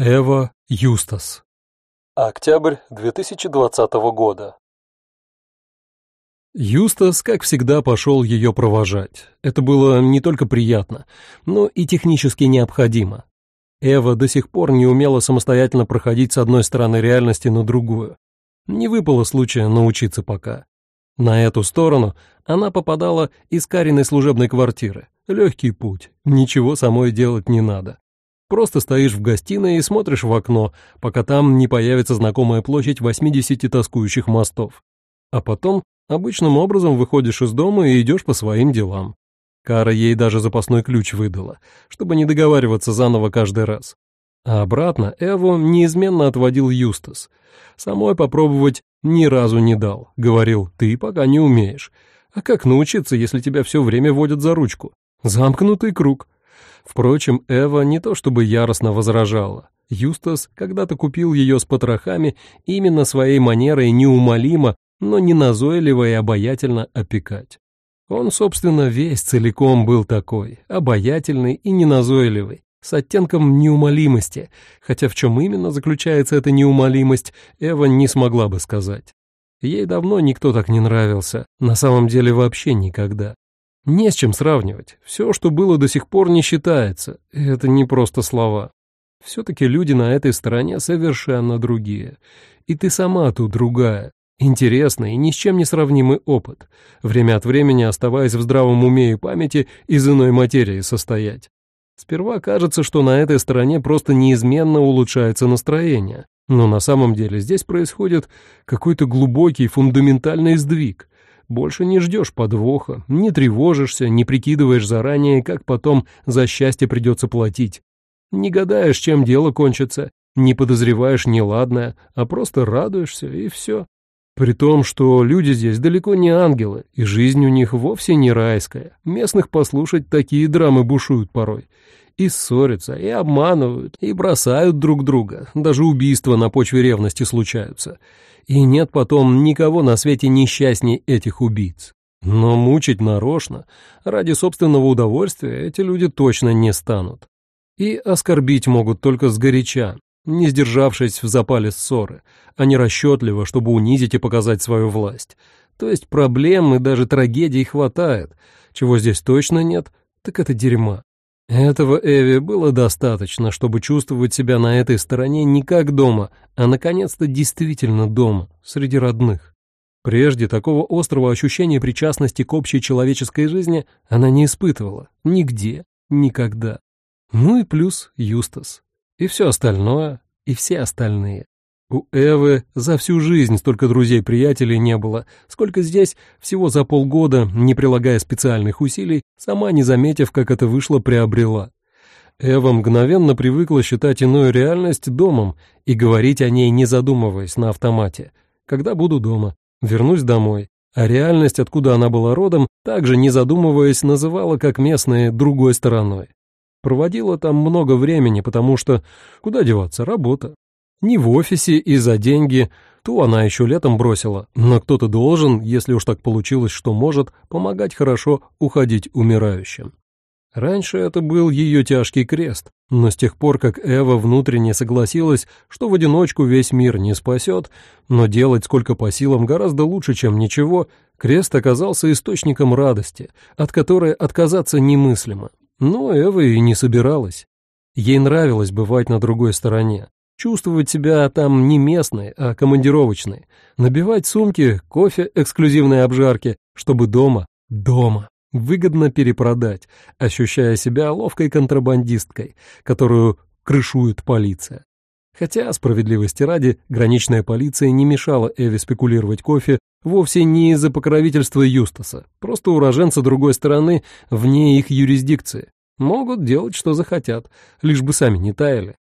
Эва Юстас. Октябрь 2020 года. Юстас, как всегда, пошел ее провожать. Это было не только приятно, но и технически необходимо. Эва до сих пор не умела самостоятельно проходить с одной стороны реальности на другую. Не выпало случая научиться пока. На эту сторону она попадала из Кариной служебной квартиры. Легкий путь, ничего самой делать не надо. Просто стоишь в гостиной и смотришь в окно, пока там не появится знакомая площадь 80 тоскующих мостов. А потом обычным образом выходишь из дома и идешь по своим делам. Кара ей даже запасной ключ выдала, чтобы не договариваться заново каждый раз. А обратно Эву неизменно отводил Юстас. Самой попробовать ни разу не дал. Говорил, ты пока не умеешь. А как научиться, если тебя все время водят за ручку? Замкнутый круг. Впрочем, Эва не то чтобы яростно возражала. Юстас когда-то купил ее с потрохами именно своей манерой неумолимо, но не назойливо и обаятельно опекать. Он, собственно, весь целиком был такой, обаятельный и неназойливый, с оттенком неумолимости, хотя в чем именно заключается эта неумолимость, Эва не смогла бы сказать. Ей давно никто так не нравился, на самом деле вообще никогда. Не с чем сравнивать. Все, что было до сих пор, не считается. Это не просто слова. Все-таки люди на этой стороне совершенно другие. И ты сама тут другая. Интересный и ни с чем не сравнимый опыт. Время от времени оставаясь в здравом уме и памяти из иной материи состоять. Сперва кажется, что на этой стороне просто неизменно улучшается настроение. Но на самом деле здесь происходит какой-то глубокий фундаментальный сдвиг. Больше не ждешь подвоха, не тревожишься, не прикидываешь заранее, как потом за счастье придется платить. Не гадаешь, чем дело кончится, не подозреваешь неладное, а просто радуешься, и все. При том, что люди здесь далеко не ангелы, и жизнь у них вовсе не райская. Местных послушать такие драмы бушуют порой. И ссорятся, и обманывают, и бросают друг друга. Даже убийства на почве ревности случаются. И нет потом никого на свете несчастней этих убийц. Но мучить нарочно, ради собственного удовольствия, эти люди точно не станут. И оскорбить могут только сгоряча, не сдержавшись в запале ссоры, а не расчетливо, чтобы унизить и показать свою власть. То есть проблем и даже трагедий хватает. Чего здесь точно нет, так это дерьма. Этого Эви было достаточно, чтобы чувствовать себя на этой стороне не как дома, а наконец-то действительно дома, среди родных. Прежде такого острого ощущения причастности к общей человеческой жизни она не испытывала. Нигде, никогда. Ну и плюс Юстас. И все остальное, и все остальные. У Эвы за всю жизнь столько друзей-приятелей не было, сколько здесь всего за полгода, не прилагая специальных усилий, сама не заметив, как это вышло, приобрела. Эва мгновенно привыкла считать иную реальность домом и говорить о ней, не задумываясь, на автомате. «Когда буду дома? Вернусь домой». А реальность, откуда она была родом, также не задумываясь, называла как местные другой стороной. Проводила там много времени, потому что куда деваться, работа. Не в офисе и за деньги, ту она еще летом бросила, но кто-то должен, если уж так получилось, что может, помогать хорошо уходить умирающим. Раньше это был ее тяжкий крест, но с тех пор, как Эва внутренне согласилась, что в одиночку весь мир не спасет, но делать сколько по силам гораздо лучше, чем ничего, крест оказался источником радости, от которой отказаться немыслимо. Но Эва и не собиралась. Ей нравилось бывать на другой стороне. Чувствовать себя там не местной, а командировочной. Набивать сумки, кофе эксклюзивной обжарки, чтобы дома, дома, выгодно перепродать, ощущая себя ловкой контрабандисткой, которую крышует полиция. Хотя, справедливости ради, граничная полиция не мешала Эве спекулировать кофе вовсе не из-за покровительства Юстаса, просто уроженцы другой стороны вне их юрисдикции. Могут делать, что захотят, лишь бы сами не таяли.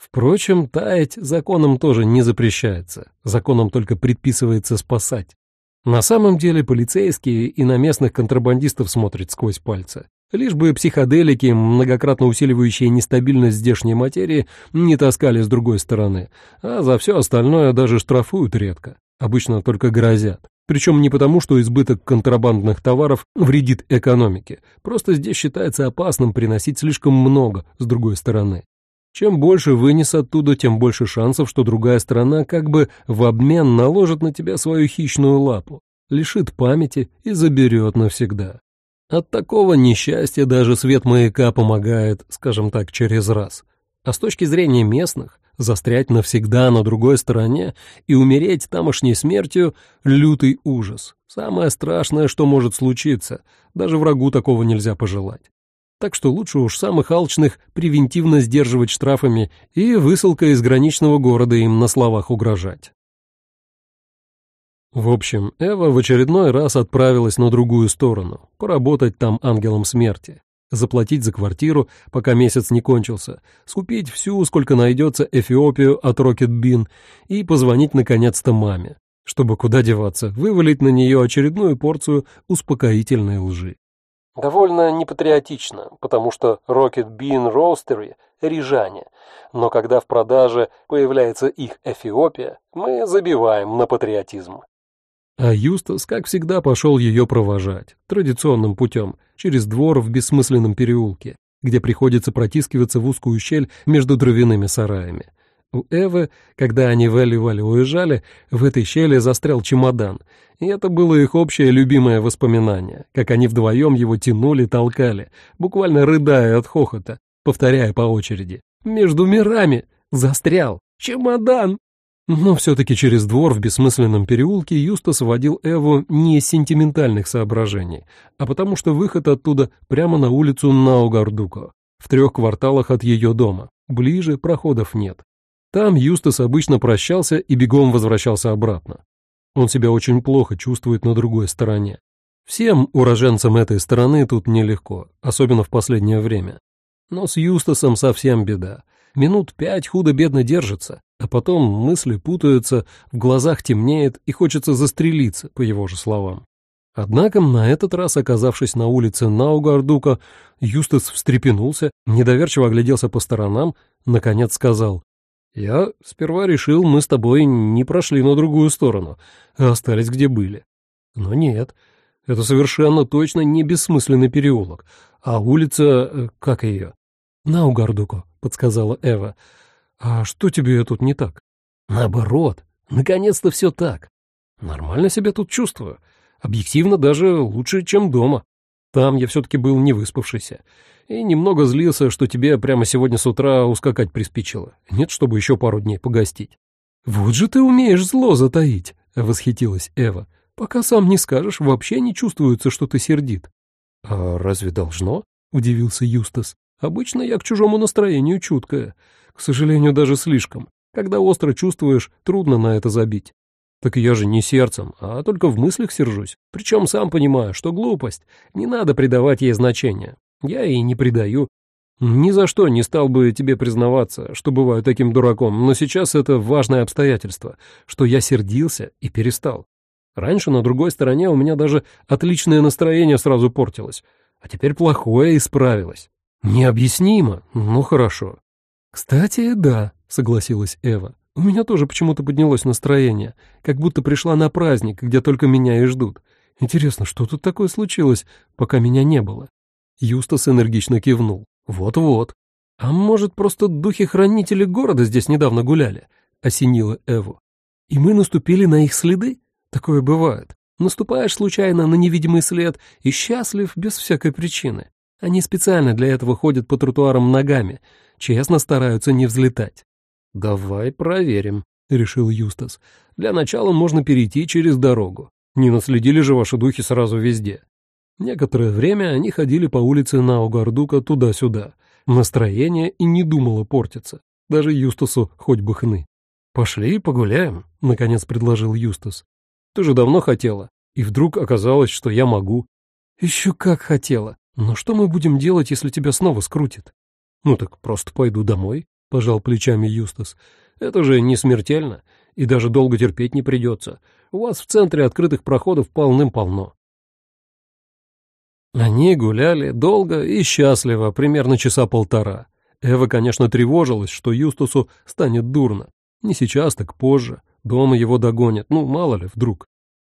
Впрочем, таять законом тоже не запрещается, законом только предписывается спасать. На самом деле полицейские и на местных контрабандистов смотрят сквозь пальцы. Лишь бы психоделики, многократно усиливающие нестабильность здешней материи, не таскали с другой стороны, а за все остальное даже штрафуют редко, обычно только грозят. Причем не потому, что избыток контрабандных товаров вредит экономике, просто здесь считается опасным приносить слишком много с другой стороны. Чем больше вынес оттуда, тем больше шансов, что другая сторона как бы в обмен наложит на тебя свою хищную лапу, лишит памяти и заберет навсегда. От такого несчастья даже свет маяка помогает, скажем так, через раз. А с точки зрения местных, застрять навсегда на другой стороне и умереть тамошней смертью — лютый ужас. Самое страшное, что может случиться. Даже врагу такого нельзя пожелать так что лучше уж самых алчных превентивно сдерживать штрафами и высылкой из граничного города им на словах угрожать. В общем, Эва в очередной раз отправилась на другую сторону, поработать там ангелом смерти, заплатить за квартиру, пока месяц не кончился, скупить всю, сколько найдется, Эфиопию от Рокет Бин и позвонить наконец-то маме, чтобы куда деваться, вывалить на нее очередную порцию успокоительной лжи. Довольно непатриотично, потому что Rocket Bean Roastery – рижане, но когда в продаже появляется их Эфиопия, мы забиваем на патриотизм. А Юстас, как всегда, пошел ее провожать, традиционным путем, через двор в бессмысленном переулке, где приходится протискиваться в узкую щель между дровяными сараями. У Эвы, когда они в Элли-Валли уезжали, в этой щели застрял чемодан, и это было их общее любимое воспоминание, как они вдвоем его тянули, толкали, буквально рыдая от хохота, повторяя по очереди. «Между мирами! Застрял! Чемодан!» Но все-таки через двор в бессмысленном переулке Юстас водил Эву не из сентиментальных соображений, а потому что выход оттуда прямо на улицу Наугардуко, в трех кварталах от ее дома. Ближе проходов нет. Там Юстас обычно прощался и бегом возвращался обратно. Он себя очень плохо чувствует на другой стороне. Всем уроженцам этой стороны тут нелегко, особенно в последнее время. Но с Юстасом совсем беда. Минут пять худо-бедно держится, а потом мысли путаются, в глазах темнеет и хочется застрелиться, по его же словам. Однако на этот раз, оказавшись на улице Наугардука, Юстас встрепенулся, недоверчиво огляделся по сторонам, наконец сказал я сперва решил, мы с тобой не прошли на другую сторону, а остались где были. Но нет, это совершенно точно не бессмысленный переулок, а улица, э, как ее? Наугардуко, подсказала Эва. А что тебе тут не так? Наоборот, наконец-то все так. Нормально себя тут чувствую. Объективно даже лучше, чем дома. Там я все-таки был не выспавшийся. И немного злился, что тебе прямо сегодня с утра ускакать приспичило. Нет, чтобы еще пару дней погостить. «Вот же ты умеешь зло затаить!» — восхитилась Эва. «Пока сам не скажешь, вообще не чувствуется, что ты сердит». «А разве должно?» — удивился Юстас. «Обычно я к чужому настроению чуткая. К сожалению, даже слишком. Когда остро чувствуешь, трудно на это забить. Так я же не сердцем, а только в мыслях сержусь. Причем сам понимаю, что глупость. Не надо придавать ей значения. Я и не придаю. Ни за что не стал бы тебе признаваться, что бываю таким дураком, но сейчас это важное обстоятельство, что я сердился и перестал. Раньше на другой стороне у меня даже отличное настроение сразу портилось, а теперь плохое исправилось. Необъяснимо, но хорошо. Кстати, да, согласилась Эва. У меня тоже почему-то поднялось настроение, как будто пришла на праздник, где только меня и ждут. Интересно, что тут такое случилось, пока меня не было? Юстас энергично кивнул. Вот-вот. А может, просто духи-хранители города здесь недавно гуляли? Осенило Эву. И мы наступили на их следы? Такое бывает. Наступаешь случайно на невидимый след и счастлив без всякой причины. Они специально для этого ходят по тротуарам ногами, честно стараются не взлетать. «Давай проверим», — решил Юстас. «Для начала можно перейти через дорогу. Не наследили же ваши духи сразу везде». Некоторое время они ходили по улице Наугардука туда-сюда. Настроение и не думало портиться. Даже Юстасу хоть бы хны. «Пошли погуляем», — наконец предложил Юстас. «Ты же давно хотела, и вдруг оказалось, что я могу». «Еще как хотела. Но что мы будем делать, если тебя снова скрутит?» «Ну так просто пойду домой», — пожал плечами Юстас. «Это же не смертельно, и даже долго терпеть не придется. У вас в центре открытых проходов полным-полно». Они гуляли долго и счастливо, примерно часа полтора. Эва, конечно, тревожилась, что Юстасу станет дурно. Не сейчас, так позже. Дома его догонят, ну, мало ли, вдруг.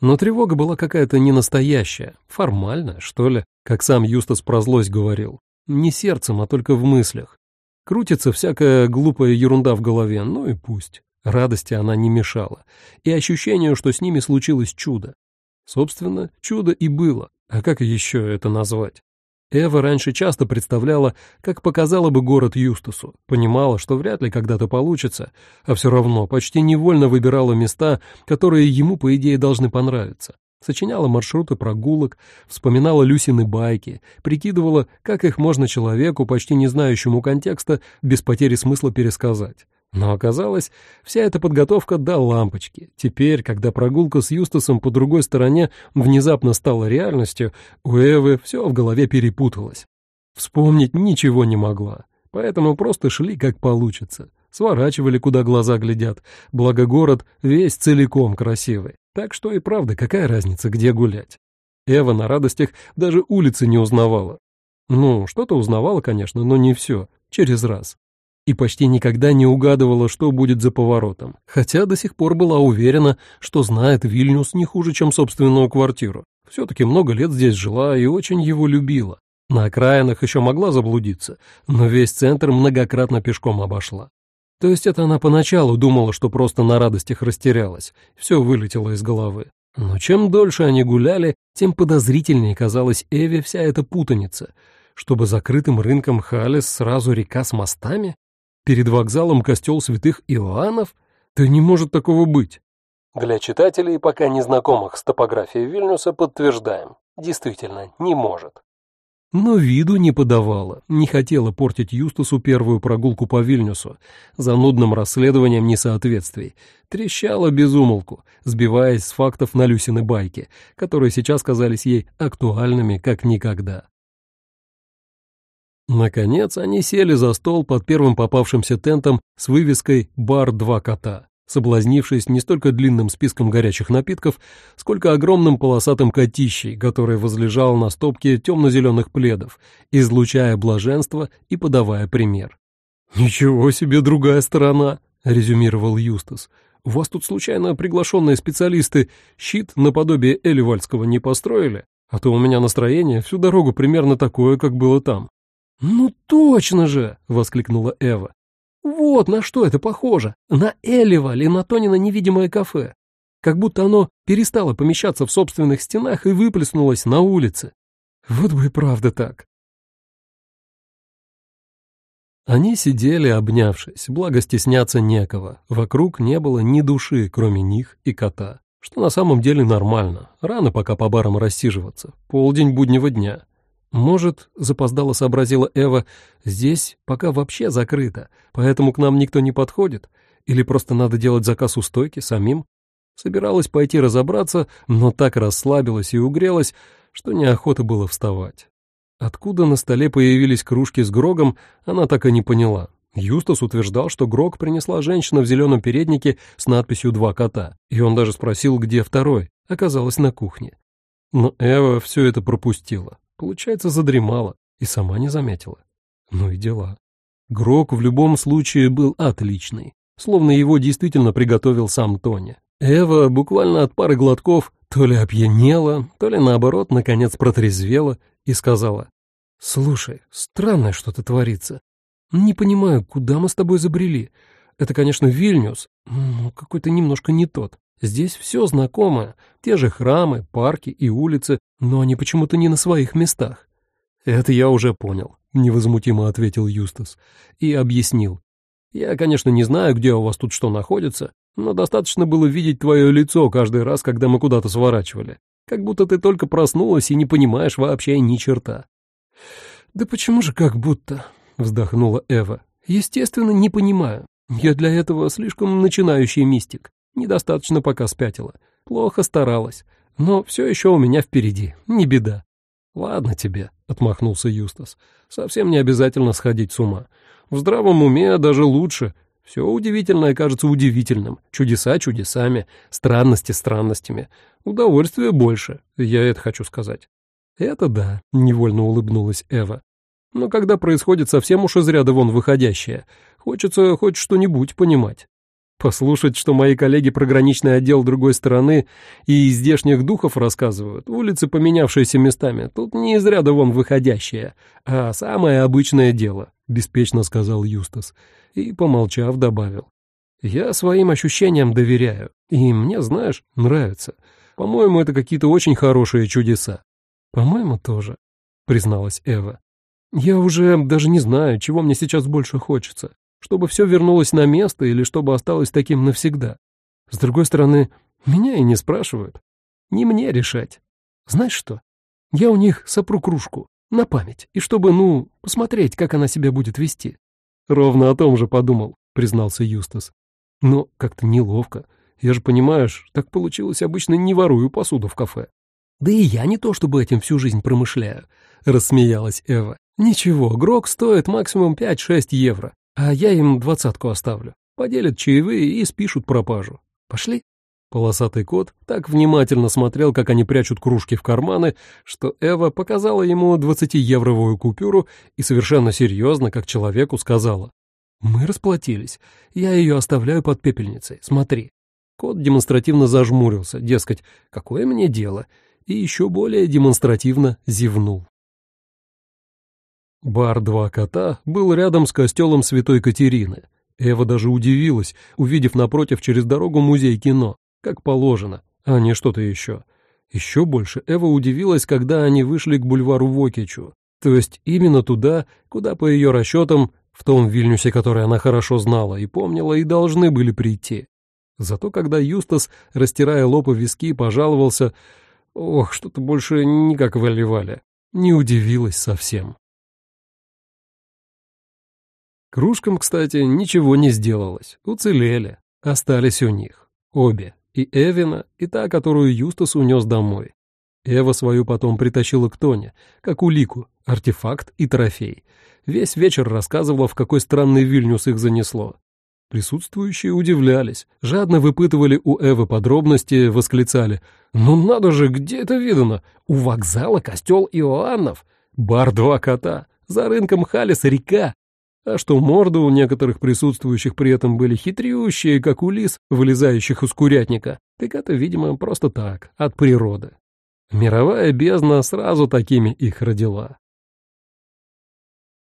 Но тревога была какая-то ненастоящая, формальная, что ли, как сам Юстас про злость говорил. Не сердцем, а только в мыслях. Крутится всякая глупая ерунда в голове, ну и пусть. Радости она не мешала. И ощущению, что с ними случилось чудо. Собственно, чудо и было. А как еще это назвать? Эва раньше часто представляла, как показала бы город Юстасу, понимала, что вряд ли когда-то получится, а все равно почти невольно выбирала места, которые ему, по идее, должны понравиться. Сочиняла маршруты прогулок, вспоминала Люсины байки, прикидывала, как их можно человеку, почти не знающему контекста, без потери смысла пересказать. Но оказалось, вся эта подготовка до лампочки. Теперь, когда прогулка с Юстасом по другой стороне внезапно стала реальностью, у Эвы все в голове перепуталось. Вспомнить ничего не могла, поэтому просто шли как получится. Сворачивали, куда глаза глядят, благо город весь целиком красивый. Так что и правда, какая разница, где гулять? Эва на радостях даже улицы не узнавала. Ну, что-то узнавала, конечно, но не все, через раз и почти никогда не угадывала, что будет за поворотом, хотя до сих пор была уверена, что знает Вильнюс не хуже, чем собственную квартиру. Все-таки много лет здесь жила и очень его любила. На окраинах еще могла заблудиться, но весь центр многократно пешком обошла. То есть это она поначалу думала, что просто на радостях растерялась, все вылетело из головы. Но чем дольше они гуляли, тем подозрительнее казалась Эве вся эта путаница. Чтобы закрытым рынком Халес сразу река с мостами? Перед вокзалом костел святых Иоаннов? Да не может такого быть. Для читателей, пока не знакомых с топографией Вильнюса, подтверждаем. Действительно, не может. Но виду не подавала, не хотела портить Юстусу первую прогулку по Вильнюсу за нудным расследованием несоответствий. Трещала безумолку, сбиваясь с фактов на Люсины байки, которые сейчас казались ей актуальными как никогда. Наконец они сели за стол под первым попавшимся тентом с вывеской «Бар два кота», соблазнившись не столько длинным списком горячих напитков, сколько огромным полосатым котищей, который возлежал на стопке темно-зеленых пледов, излучая блаженство и подавая пример. «Ничего себе другая сторона!» — резюмировал Юстас. «У вас тут случайно приглашенные специалисты щит наподобие Эливальского не построили? А то у меня настроение всю дорогу примерно такое, как было там». «Ну точно же!» — воскликнула Эва. «Вот на что это похоже! На Элева или на Тонина невидимое кафе! Как будто оно перестало помещаться в собственных стенах и выплеснулось на улице. Вот бы и правда так!» Они сидели, обнявшись, благо стесняться некого. Вокруг не было ни души, кроме них и кота. Что на самом деле нормально. Рано пока по барам рассиживаться. Полдень буднего дня. «Может, — запоздало сообразила Эва, — здесь пока вообще закрыто, поэтому к нам никто не подходит? Или просто надо делать заказ у стойки самим?» Собиралась пойти разобраться, но так расслабилась и угрелась, что неохота было вставать. Откуда на столе появились кружки с Грогом, она так и не поняла. Юстас утверждал, что Грог принесла женщина в зеленом переднике с надписью «Два кота», и он даже спросил, где второй, оказалось на кухне. Но Эва все это пропустила. Получается, задремала и сама не заметила. Ну и дела. Грок в любом случае был отличный, словно его действительно приготовил сам Тони. Эва буквально от пары глотков то ли опьянела, то ли наоборот, наконец протрезвела и сказала, «Слушай, странное что-то творится. Не понимаю, куда мы с тобой забрели. Это, конечно, Вильнюс, но какой-то немножко не тот. Здесь все знакомое, те же храмы, парки и улицы, но они почему-то не на своих местах. «Это я уже понял», — невозмутимо ответил Юстас и объяснил. «Я, конечно, не знаю, где у вас тут что находится, но достаточно было видеть твое лицо каждый раз, когда мы куда-то сворачивали. Как будто ты только проснулась и не понимаешь вообще ни черта». «Да почему же как будто?» — вздохнула Эва. «Естественно, не понимаю. Я для этого слишком начинающий мистик. Недостаточно пока спятила. Плохо старалась. Но все еще у меня впереди. Не беда. «Ладно тебе», — отмахнулся Юстас. «Совсем не обязательно сходить с ума. В здравом уме даже лучше. Все удивительное кажется удивительным, чудеса чудесами, странности странностями. Удовольствия больше, я это хочу сказать». «Это да», — невольно улыбнулась Эва. «Но когда происходит совсем уж из ряда вон выходящее, хочется хоть что-нибудь понимать». Послушать, что мои коллеги програничный отдел другой стороны и из здешних духов рассказывают, улицы, поменявшиеся местами, тут не из ряда вон выходящие, а самое обычное дело. — беспечно сказал Юстас и, помолчав, добавил. «Я своим ощущениям доверяю, и мне, знаешь, нравится. По-моему, это какие-то очень хорошие чудеса». «По-моему, тоже», — призналась Эва. «Я уже даже не знаю, чего мне сейчас больше хочется. Чтобы все вернулось на место или чтобы осталось таким навсегда. С другой стороны, меня и не спрашивают. Не мне решать. Знаешь что? Я у них сопру кружку. На память. И чтобы, ну, посмотреть, как она себя будет вести. Ровно о том же подумал, признался Юстас. Но как-то неловко. Я же, понимаешь, так получилось обычно не ворую посуду в кафе. Да и я не то чтобы этим всю жизнь промышляю, рассмеялась Эва. Ничего, грок стоит максимум 5-6 евро, а я им двадцатку оставлю. Поделят чаевые и спишут пропажу. Пошли? Полосатый кот так внимательно смотрел, как они прячут кружки в карманы, что Эва показала ему двадцатиевровую купюру и совершенно серьезно, как человеку, сказала. «Мы расплатились. Я ее оставляю под пепельницей. Смотри». Кот демонстративно зажмурился, дескать, какое мне дело, и еще более демонстративно зевнул. Бар «Два кота» был рядом с костелом Святой Катерины. Эва даже удивилась, увидев напротив через дорогу музей кино как положено, а не что-то еще. Еще больше Эва удивилась, когда они вышли к бульвару Вокичу, то есть именно туда, куда, по ее расчетам, в том Вильнюсе, который она хорошо знала и помнила, и должны были прийти. Зато когда Юстас, растирая лоб и виски, пожаловался, ох, что-то больше не как в не удивилась совсем. Кружкам, кстати, ничего не сделалось, уцелели, остались у них, обе. И Эвина, и та, которую Юстас унес домой. Эва свою потом притащила к Тоне, как улику, артефакт и трофей. Весь вечер рассказывала, в какой странный Вильнюс их занесло. Присутствующие удивлялись, жадно выпытывали у Эвы подробности, восклицали. «Ну надо же, где это видано? У вокзала костел Иоаннов, бар два кота, за рынком Халис река, а что морды у некоторых присутствующих при этом были хитрющие, как у лис, вылезающих из курятника, так это, видимо, просто так, от природы. Мировая бездна сразу такими их родила.